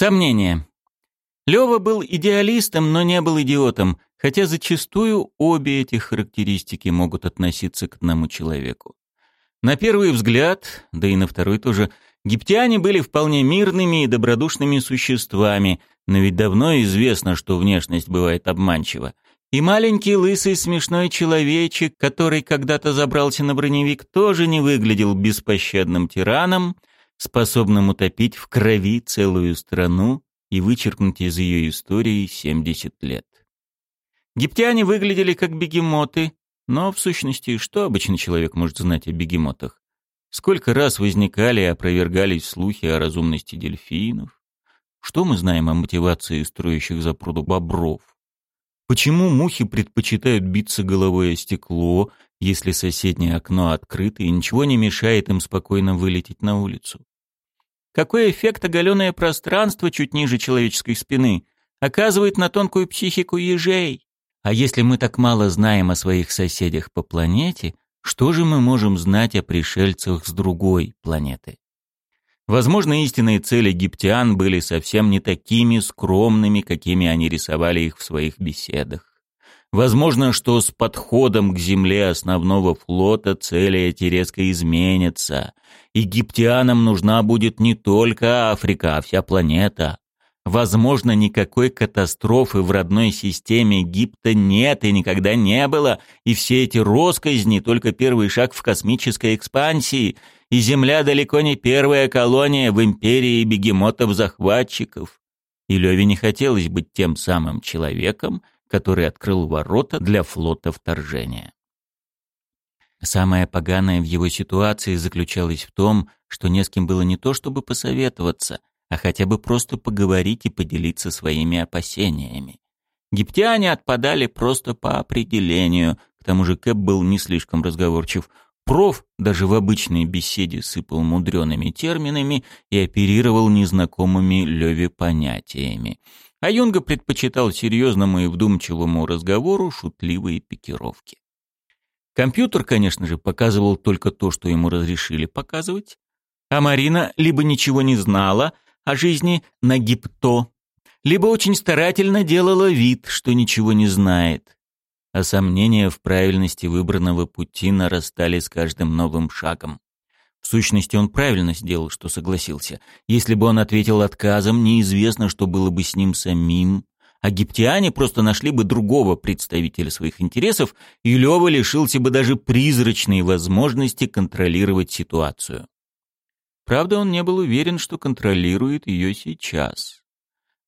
Сомнение. Лёва был идеалистом, но не был идиотом, хотя зачастую обе эти характеристики могут относиться к одному человеку. На первый взгляд, да и на второй тоже, египтяне были вполне мирными и добродушными существами, но ведь давно известно, что внешность бывает обманчива. И маленький лысый смешной человечек, который когда-то забрался на броневик, тоже не выглядел беспощадным тираном, способным утопить в крови целую страну и вычеркнуть из ее истории 70 лет. Египтяне выглядели как бегемоты, но, в сущности, что обычный человек может знать о бегемотах? Сколько раз возникали и опровергались слухи о разумности дельфинов? Что мы знаем о мотивации строящих за пруду бобров? Почему мухи предпочитают биться головой о стекло, если соседнее окно открыто и ничего не мешает им спокойно вылететь на улицу? Какой эффект оголенное пространство чуть ниже человеческой спины оказывает на тонкую психику ежей? А если мы так мало знаем о своих соседях по планете, что же мы можем знать о пришельцах с другой планеты? Возможно, истинные цели египтян были совсем не такими скромными, какими они рисовали их в своих беседах. Возможно, что с подходом к земле основного флота цели эти резко изменятся. Египтянам нужна будет не только Африка, а вся планета. Возможно, никакой катастрофы в родной системе Египта нет и никогда не было, и все эти росказни — только первый шаг в космической экспансии — и Земля далеко не первая колония в империи бегемотов-захватчиков. И Леве не хотелось быть тем самым человеком, который открыл ворота для флота вторжения. Самое поганое в его ситуации заключалось в том, что не с кем было не то чтобы посоветоваться, а хотя бы просто поговорить и поделиться своими опасениями. Египтяне отпадали просто по определению, к тому же Кэп был не слишком разговорчив. Проф даже в обычной беседе сыпал мудреными терминами и оперировал незнакомыми Леве понятиями. А Юнга предпочитал серьезному и вдумчивому разговору шутливые пикировки. Компьютер, конечно же, показывал только то, что ему разрешили показывать, а Марина либо ничего не знала о жизни на гипто, либо очень старательно делала вид, что ничего не знает а сомнения в правильности выбранного пути нарастали с каждым новым шагом. В сущности, он правильно сделал, что согласился. Если бы он ответил отказом, неизвестно, что было бы с ним самим. А египтяне просто нашли бы другого представителя своих интересов, и Лёва лишился бы даже призрачной возможности контролировать ситуацию. Правда, он не был уверен, что контролирует ее сейчас.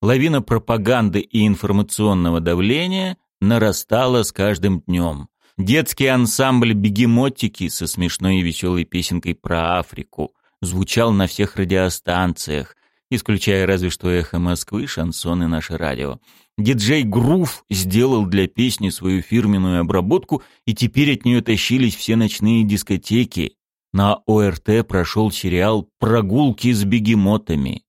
Лавина пропаганды и информационного давления нарастала с каждым днем. Детский ансамбль «Бегемотики» со смешной и веселой песенкой про Африку звучал на всех радиостанциях, исключая разве что «Эхо Москвы», «Шансон» и «Наше радио». Диджей Грув сделал для песни свою фирменную обработку, и теперь от нее тащились все ночные дискотеки. На ОРТ прошел сериал «Прогулки с бегемотами».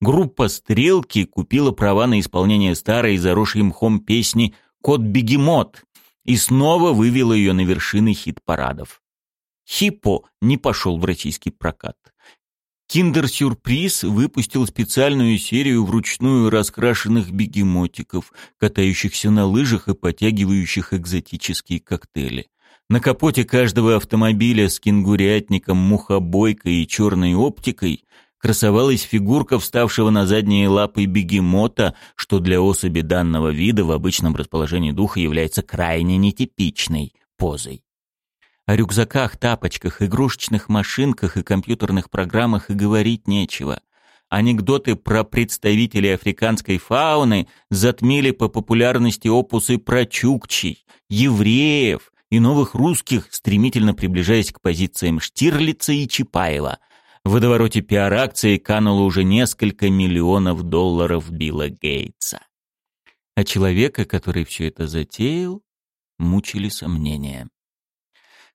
Группа «Стрелки» купила права на исполнение старой, заросшей мхом песни кот-бегемот и снова вывела ее на вершины хит-парадов. «Хиппо» не пошел в российский прокат. Киндер-сюрприз выпустил специальную серию вручную раскрашенных бегемотиков, катающихся на лыжах и потягивающих экзотические коктейли. На капоте каждого автомобиля с кенгурятником, мухобойкой и черной оптикой красовалась фигурка вставшего на задние лапы бегемота, что для особи данного вида в обычном расположении духа является крайне нетипичной позой. О рюкзаках, тапочках, игрушечных машинках и компьютерных программах и говорить нечего. Анекдоты про представителей африканской фауны затмили по популярности опусы про чукчей, евреев и новых русских, стремительно приближаясь к позициям Штирлица и Чапаева – в водовороте пиар-акции кануло уже несколько миллионов долларов Билла Гейтса. А человека, который все это затеял, мучили сомнения.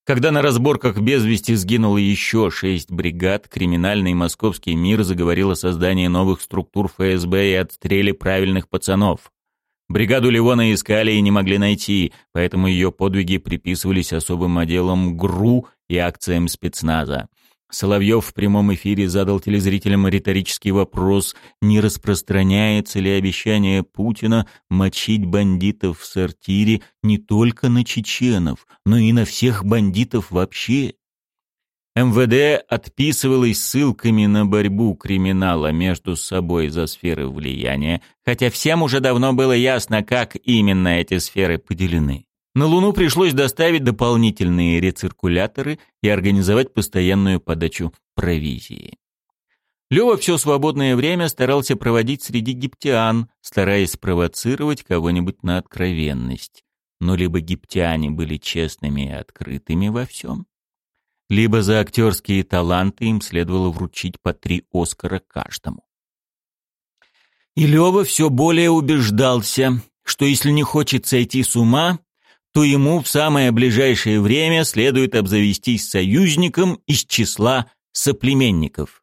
Когда на разборках без вести сгинуло еще шесть бригад, криминальный московский мир заговорил о создании новых структур ФСБ и отстреле правильных пацанов. Бригаду Ливона искали и не могли найти, поэтому ее подвиги приписывались особым отделам ГРУ и акциям спецназа. Соловьев в прямом эфире задал телезрителям риторический вопрос, не распространяется ли обещание Путина мочить бандитов в сортире не только на чеченов, но и на всех бандитов вообще. МВД отписывалось ссылками на борьбу криминала между собой за сферы влияния, хотя всем уже давно было ясно, как именно эти сферы поделены. На Луну пришлось доставить дополнительные рециркуляторы и организовать постоянную подачу провизии. Лёва все свободное время старался проводить среди египтян, стараясь спровоцировать кого-нибудь на откровенность. Но либо египтяне были честными и открытыми во всем, либо за актерские таланты им следовало вручить по три Оскара каждому. И Лёва все более убеждался, что если не хочет сойти с ума, то ему в самое ближайшее время следует обзавестись союзником из числа соплеменников.